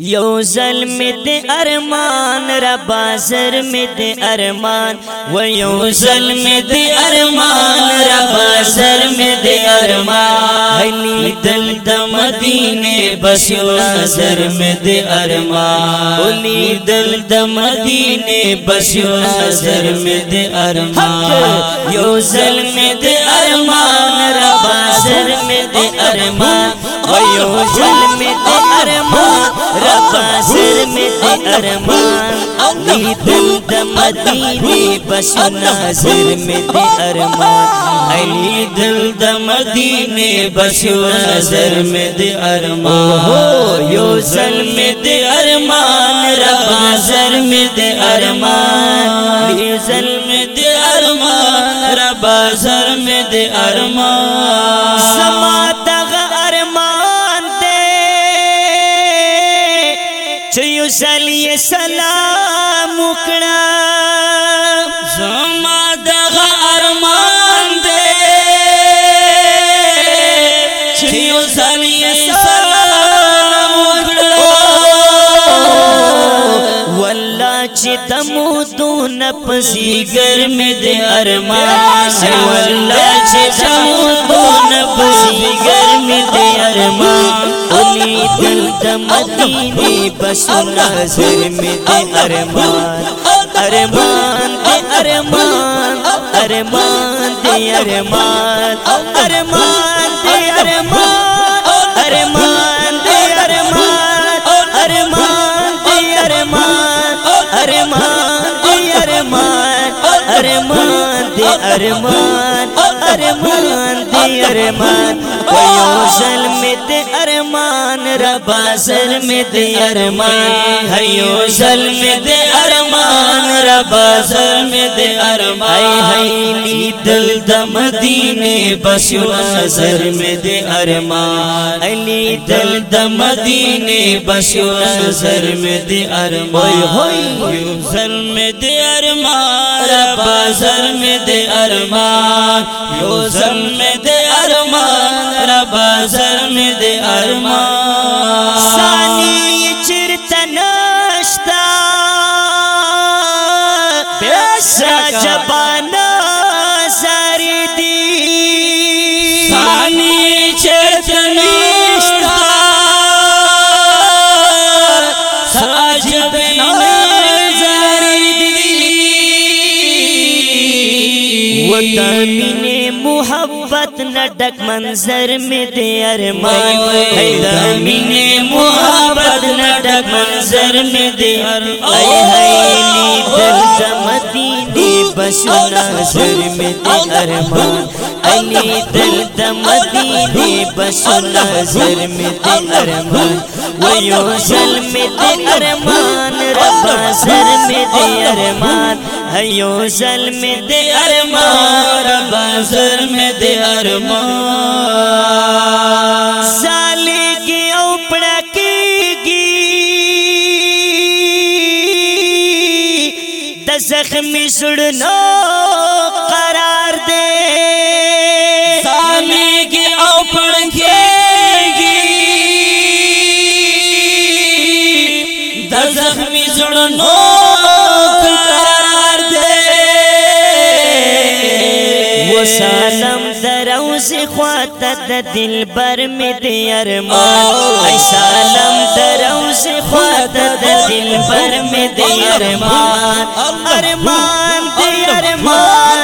You ظلم دے ارمان ربا زر میں دے ارمان، و یو ظلم دے ارمان ربا زر میں دے ارمان۔ علی دل د مدینے بس یو نظر میں دے ارمان۔ علی دل د مدینے بس یو نظر میں دے ارمان۔ یو ظلم دے ارمان ربا زر میں دے ارمان۔ و یو ظلم دے ارمان۔ ربا سر میں دے ارمان لی دل دا مدینے بس ناظر میں دے ارمان۔ علی دل دا مدینے بس نظر میں دے ارمان۔ ہو یو میں دے ارمان ربا سر میں دے ارمان۔ لی میں دے ارمان ربا سر میں دے ارمان۔ یو زل یې سلام وکړه. زما دغه ارمان دې چې یو زل یې سلام وکړه. والله چې دمو دون پسې ګرمې دې ارمان والله چې دمو دون پسې مدینے بس نظر میں دے ارمان ارمان دے ارمان ارمان دے ارمان ارمان دے ارمان ارمان دے ارمان ارمان دے ارمان ارمان دے ارمان ارمان دے ارمان ارمان دے ارمان ظلم دے ارمان ربا ظلم دے ارمان۔ ہیو ظلم دے ارمان ربا ظلم دے ارمان۔ ہائی ہائی دل د مدینے بس نظر میں دے ارمان۔ علی دل د مدینے بس نظر میں دے ارمان۔ ہوئی ظلم دے ارمان ربا ظلم دے ارمان۔ یو ظلم دے ارمان۔ بازار میں دے ارمان وطمین محبت نڈک منظر میں دے ارمان دامین محبت نڈک منظر میں دے دمدینے بس نظر میں دے ارمان علی دل دمدینے بس نظر میں دے ارمان ویو ظل میں دے ارمان ربا سر میں دے ارمان ایو ظل میں دے ارمان ربا سر میں دے ارمان سالی کی اوپڑا کی گی د زخمی سڑنو قرار دے خواتا دا دل بر می دی ارمان ای سالم دروز خواتا دا دل بر می دی ارمان ارمان دی ارمان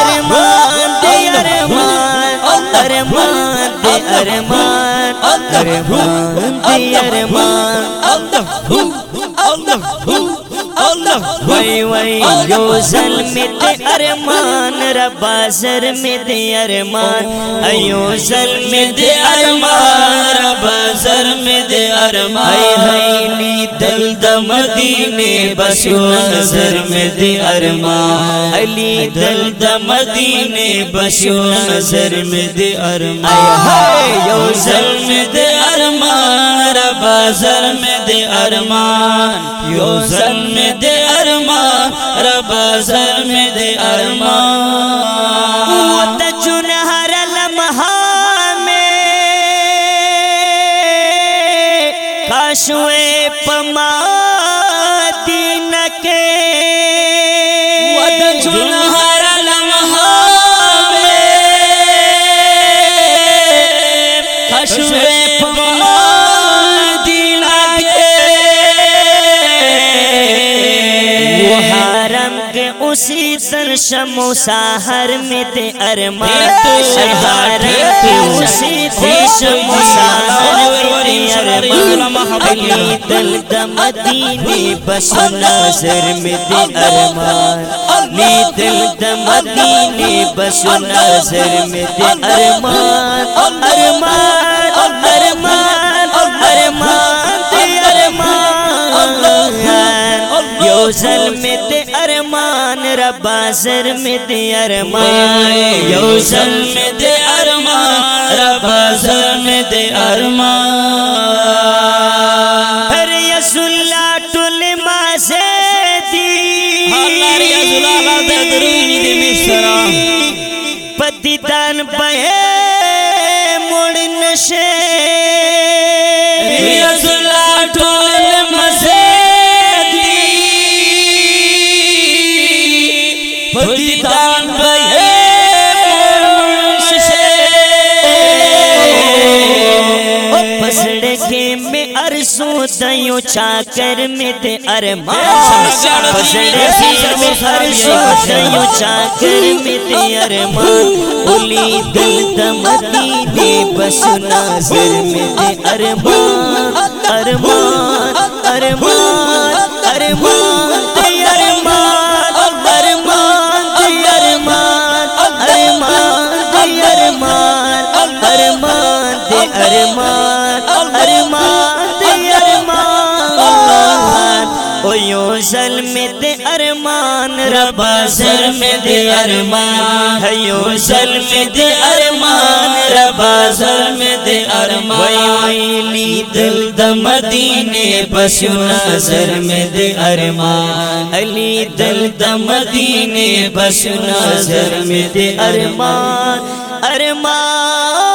ارمان دی ارمان ارمان دی ارمان ارمان دی ارمان اللہ اللہ اللہ وای وای یو زلمی ارمان ربا سر می ارمان ایو زلمی دی ارمان ربا سر می ارمان ای هیلی دل د مدینه بس نظر می ارمان علی دل د مدینه بس نظر می ارمان ای یو زلمی ارمان ربا سر می ارمان یو زلمی دے ارمان رب زر میں دے ارمان۔ تجن ہر لمحہ میں کاشوے پما دینکے اسی در شمو ساہر میں تے ارمان حرم کے اسی در شمو ساہر میں تے ارمان علی دل دا مدینے بس نظر میں تے ارمان علی دل دا مدینے بس نظر میں تے ارمان ارمان ارمان ارمان تے ارمان یو ظلم تے ارمان ربا زر میں تے ارمان یو ظلم دے ارمان رب سر میں دے ارمان۔ یس اللہ ٹل ما سے دی ریاض اللہ دے درونی دے مصرا پتی دان بہے مڑ نشے۔ میں ارسوں دیو چاکر میں تے ارمان. پسڑ کے میں ارسوں دیو چاکر میں تے ارمان. اولی دل دمدینے بس ناظر میں تے ارمان. ارمان ارمان ارمان تے ارمان. ارمان تے یو ظلم تے ارمان ربا ظلم تے ارمان ہیو ظلم تے ارمان ربا ظلم تے ارمان ویلی دل د مدینے بس نظر میں دے ارمان علی دل د مدینے بس نظر میں دے ارمان ارمان